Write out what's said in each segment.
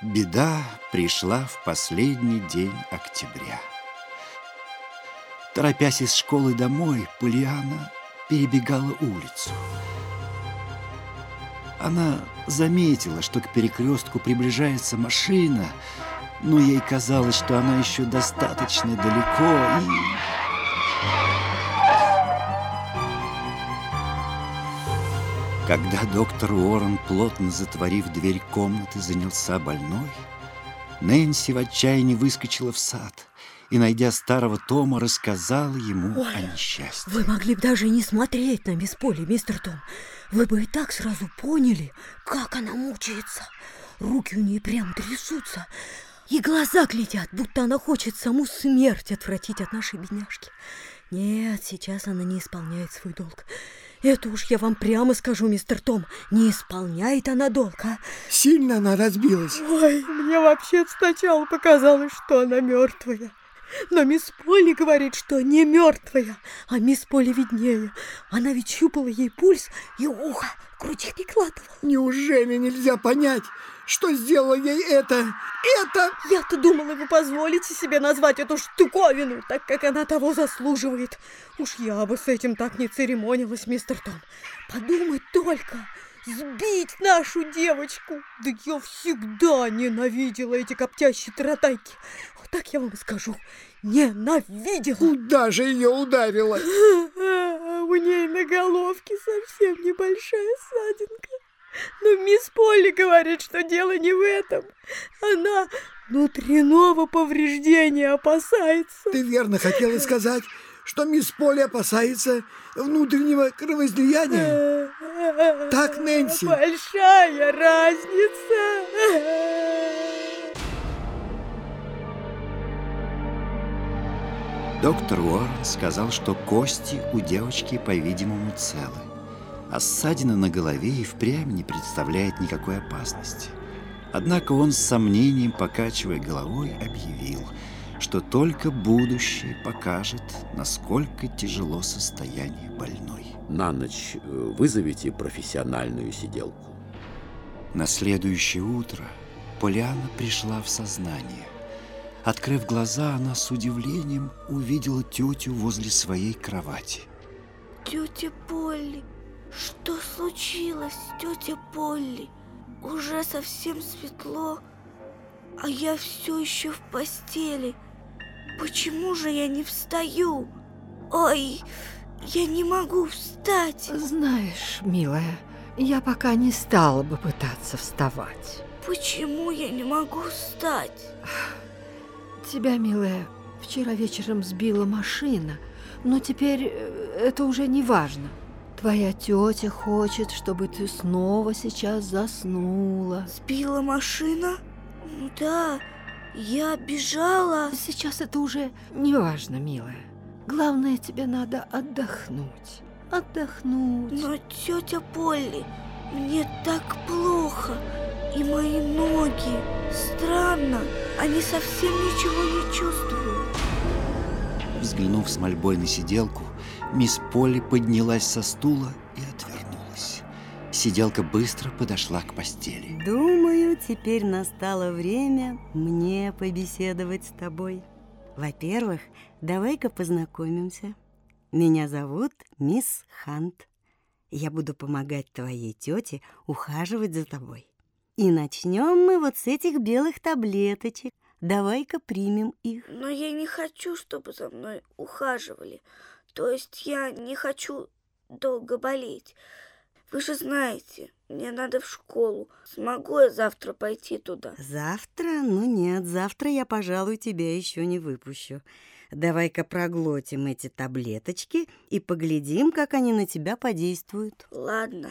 Беда пришла в последний день октября. Торопясь из школы домой, Полиана перебегала улицу. Она заметила, что к перекрестку приближается машина, но ей казалось, что она еще достаточно далеко и... Когда доктор Уоррен, плотно затворив дверь комнаты, занялся больной, Нэнси в отчаянии выскочила в сад и, найдя старого Тома, рассказала ему Ой, о несчастье. Вы могли бы даже не смотреть на мисс Полли, мистер Том. Вы бы и так сразу поняли, как она мучается. Руки у нее прям трясутся, и глаза глядят, будто она хочет саму смерть отвратить от нашей бедняжки. Нет, сейчас она не исполняет свой долг. Это уж я вам прямо скажу, мистер Том, не исполняет она долг, а? Сильно она разбилась. Ой, мне вообще сначала показалось, что она мертвая. Но мисс Полли говорит, что не мертвая, а мисс Полли виднее. Она ведь щупала ей пульс и ухо к груди прикладывала. Неужели нельзя понять, что сделала ей это? Это... Я-то думала, вы позволите себе назвать эту штуковину, так как она того заслуживает. Уж я бы с этим так не церемонилась, мистер Том. Подумать только, сбить нашу девочку. Да я всегда ненавидела эти коптящие таратайки. Вот так я вам скажу, ненавидела. Куда же ее ударила? У ней на головке совсем небольшая ссадинка. Но мисс Полли говорит, что дело не в этом. Она внутреннего повреждения опасается. Ты верно хотела сказать, что мисс Поли опасается внутреннего кровоизлияния? Так, Нэнси? Большая разница. Доктор Уоррен сказал, что кости у девочки, по-видимому, целы, а ссадина на голове и впрямь не представляет никакой опасности. Однако он с сомнением, покачивая головой, объявил, что только будущее покажет, насколько тяжело состояние больной. На ночь э, вызовите профессиональную сиделку. На следующее утро Поляна пришла в сознание. Открыв глаза, она с удивлением увидела тетю возле своей кровати. Тетя Полли, что случилось, тетя Полли? Уже совсем светло, а я все еще в постели. Почему же я не встаю? Ой, я не могу встать. Знаешь, милая, я пока не стала бы пытаться вставать. Почему я не могу встать? Тебя, милая, вчера вечером сбила машина, но теперь э, это уже не важно. Твоя тетя хочет, чтобы ты снова сейчас заснула. Сбила машина? Ну да, я бежала. Сейчас это уже не важно, милая. Главное, тебе надо отдохнуть. Отдохнуть. Но тетя Полли, мне так плохо. И мои ноги. Странно, они совсем ничего не чувствуют. Взглянув с мольбой на сиделку, мисс Полли поднялась со стула и отвернулась. Сиделка быстро подошла к постели. Думаю, теперь настало время мне побеседовать с тобой. Во-первых, давай-ка познакомимся. Меня зовут мисс Хант. Я буду помогать твоей тете ухаживать за тобой. И начнем мы вот с этих белых таблеточек. Давай-ка примем их. Но я не хочу, чтобы за мной ухаживали. То есть я не хочу долго болеть. Вы же знаете, мне надо в школу. Смогу я завтра пойти туда? Завтра? Ну нет, завтра я, пожалуй, тебя еще не выпущу. Давай-ка проглотим эти таблеточки и поглядим, как они на тебя подействуют. Ладно,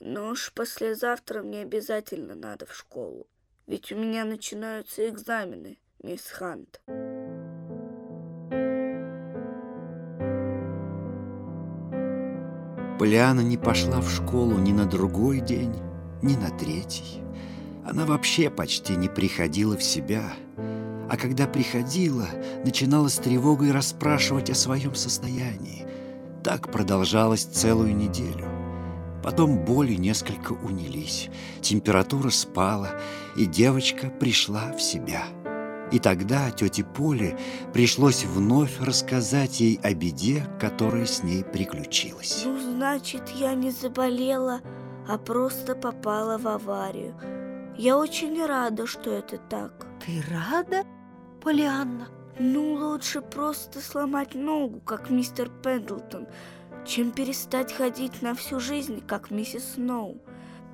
но уж послезавтра мне обязательно надо в школу. Ведь у меня начинаются экзамены, мисс Хант. Полиана не пошла в школу ни на другой день, ни на третий. Она вообще почти не приходила в себя. А когда приходила, начинала с тревогой расспрашивать о своем состоянии. Так продолжалось целую неделю. Потом боли несколько унились, температура спала, и девочка пришла в себя. И тогда тете Поле пришлось вновь рассказать ей о беде, которая с ней приключилась. Ну, значит, я не заболела, а просто попала в аварию. Я очень рада, что это так. Ты рада, Полианна? Ну, лучше просто сломать ногу, как мистер Пендлтон, чем перестать ходить на всю жизнь, как миссис Сноу.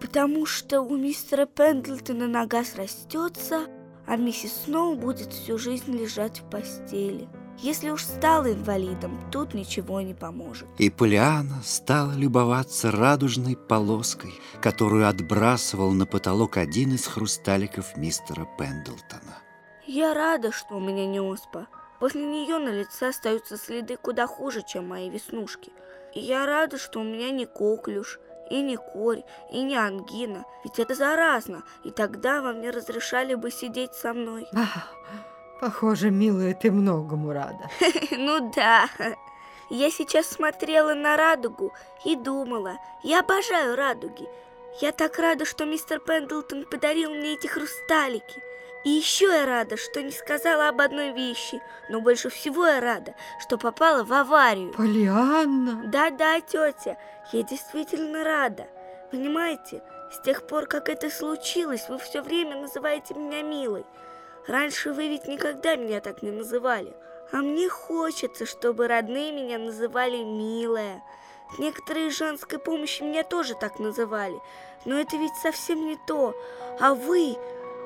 Потому что у мистера Пендлтона нога срастется, а миссис Сноу будет всю жизнь лежать в постели. Если уж стала инвалидом, тут ничего не поможет. И Полиана стала любоваться радужной полоской, которую отбрасывал на потолок один из хрусталиков мистера Пендлтона. Я рада, что у меня не оспа. После нее на лице остаются следы куда хуже, чем мои веснушки. И я рада, что у меня не коклюш, и не корь, и не ангина. Ведь это заразно, и тогда вам не разрешали бы сидеть со мной. А, похоже, милая, ты многому рада. Ну да. Я сейчас смотрела на радугу и думала, я обожаю радуги. Я так рада, что мистер Пендлтон подарил мне эти хрусталики. И еще я рада, что не сказала об одной вещи, но больше всего я рада, что попала в аварию. Полианна! Да-да, тетя, я действительно рада. Понимаете, с тех пор, как это случилось, вы все время называете меня милой. Раньше вы ведь никогда меня так не называли. А мне хочется, чтобы родные меня называли милая. Некоторые женской помощи меня тоже так называли, но это ведь совсем не то. А вы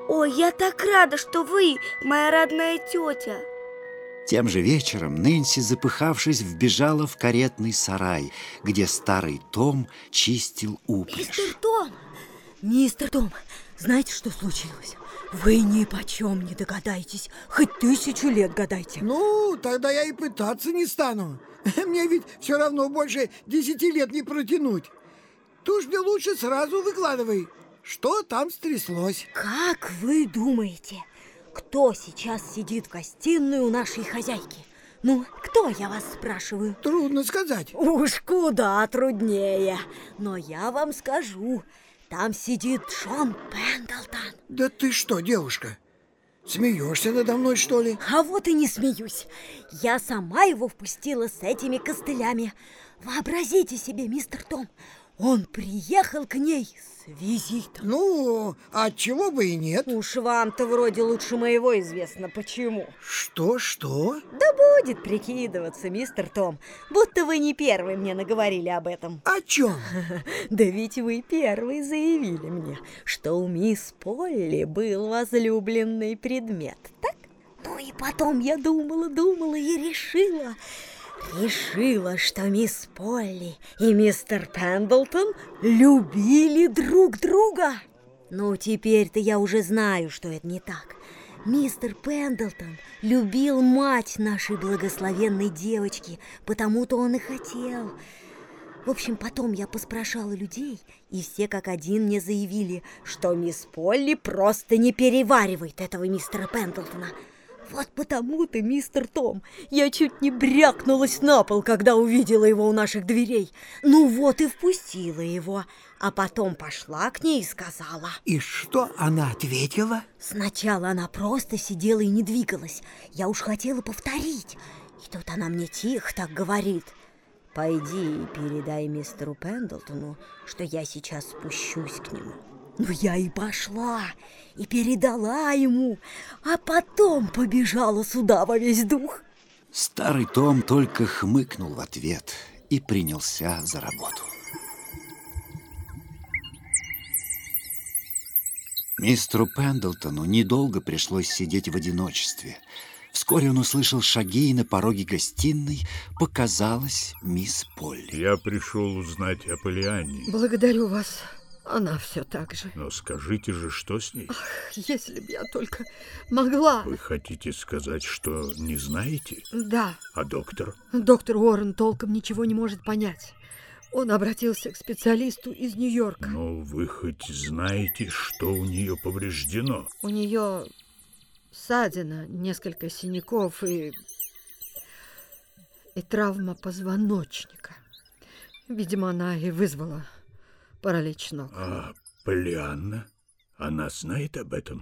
Ой, я так рада, что вы моя родная тетя. Тем же вечером Нэнси, запыхавшись, вбежала в каретный сарай, где старый Том чистил упряжь. Мистер Том! Мистер Том, знаете, что случилось? Вы ни почем не догадаетесь, хоть тысячу лет гадайте. Ну, тогда я и пытаться не стану. Мне ведь все равно больше десяти лет не протянуть. Ты уж мне лучше сразу выкладывай. Что там стряслось? Как вы думаете, кто сейчас сидит в гостиной у нашей хозяйки? Ну, кто, я вас спрашиваю? Трудно сказать. Уж куда труднее. Но я вам скажу, там сидит Шон Пендлтон. Да ты что, девушка? Смеешься надо мной, что ли? А вот и не смеюсь. Я сама его впустила с этими костылями. Вообразите себе, мистер Том, он приехал к ней с визитом. Ну, а чего бы и нет? Уж вам-то вроде лучше моего известно почему. Что, что? Да будет прикидываться, мистер Том, будто вы не первый мне наговорили об этом. О чем? Да ведь вы первый заявили мне, что у мисс Полли был возлюбленный предмет, так? Ну и потом я думала, думала и решила, решила, что мисс Полли и мистер Пендлтон любили друг друга. Ну, теперь-то я уже знаю, что это не так. Мистер Пендлтон любил мать нашей благословенной девочки, потому-то он и хотел. В общем, потом я поспрашала людей, и все как один мне заявили, что мисс Полли просто не переваривает этого мистера Пендлтона – вот потому-то, мистер Том, я чуть не брякнулась на пол, когда увидела его у наших дверей. Ну вот и впустила его, а потом пошла к ней и сказала. И что она ответила? Сначала она просто сидела и не двигалась. Я уж хотела повторить. И тут она мне тихо так говорит. Пойди и передай мистеру Пендлтону, что я сейчас спущусь к нему. Ну, я и пошла, и передала ему, а потом побежала сюда во весь дух. Старый Том только хмыкнул в ответ и принялся за работу. Мистеру Пендлтону недолго пришлось сидеть в одиночестве. Вскоре он услышал шаги, и на пороге гостиной показалась мисс Полли. Я пришел узнать о Полиане. Благодарю вас. Она все так же. Но скажите же, что с ней? Ах, если б я только могла. Вы хотите сказать, что не знаете? Да. А доктор? Доктор Уоррен толком ничего не может понять. Он обратился к специалисту из Нью-Йорка. Ну, вы хоть знаете, что у нее повреждено? У нее ссадина, несколько синяков и... и травма позвоночника. Видимо, она и вызвала паралич ног. А Полианна? Она знает об этом?